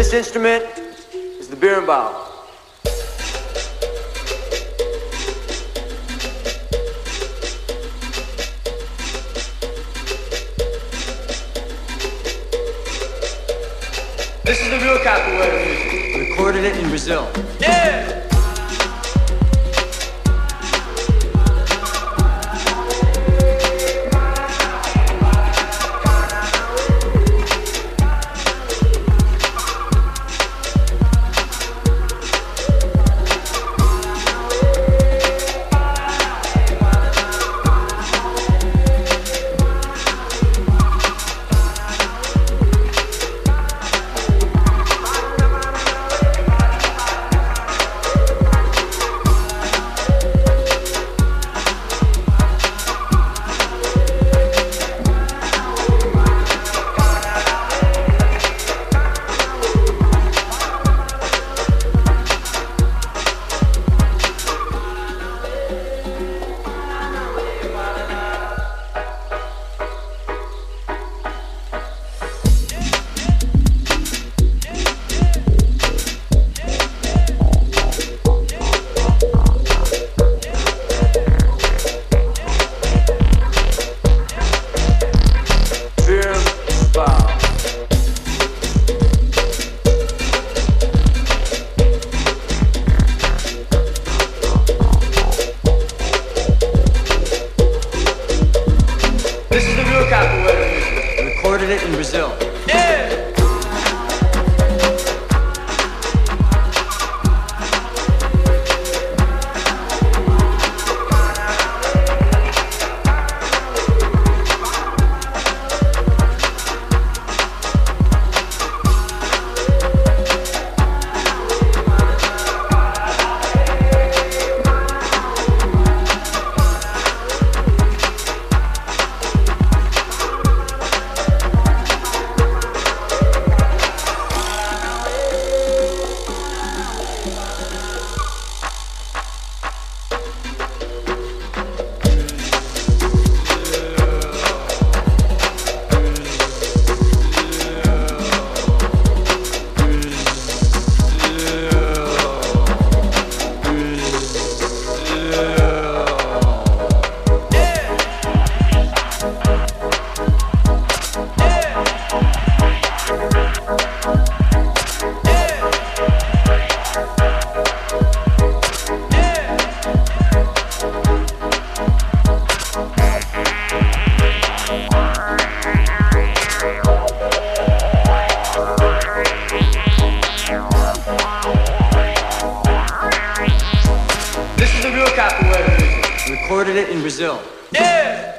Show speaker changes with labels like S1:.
S1: This instrument is the berimbau. This is the real capoeira music. We recorded it in Brazil. Yeah! It in Brazil. Yeah! recorded it in Brazil. Yeah!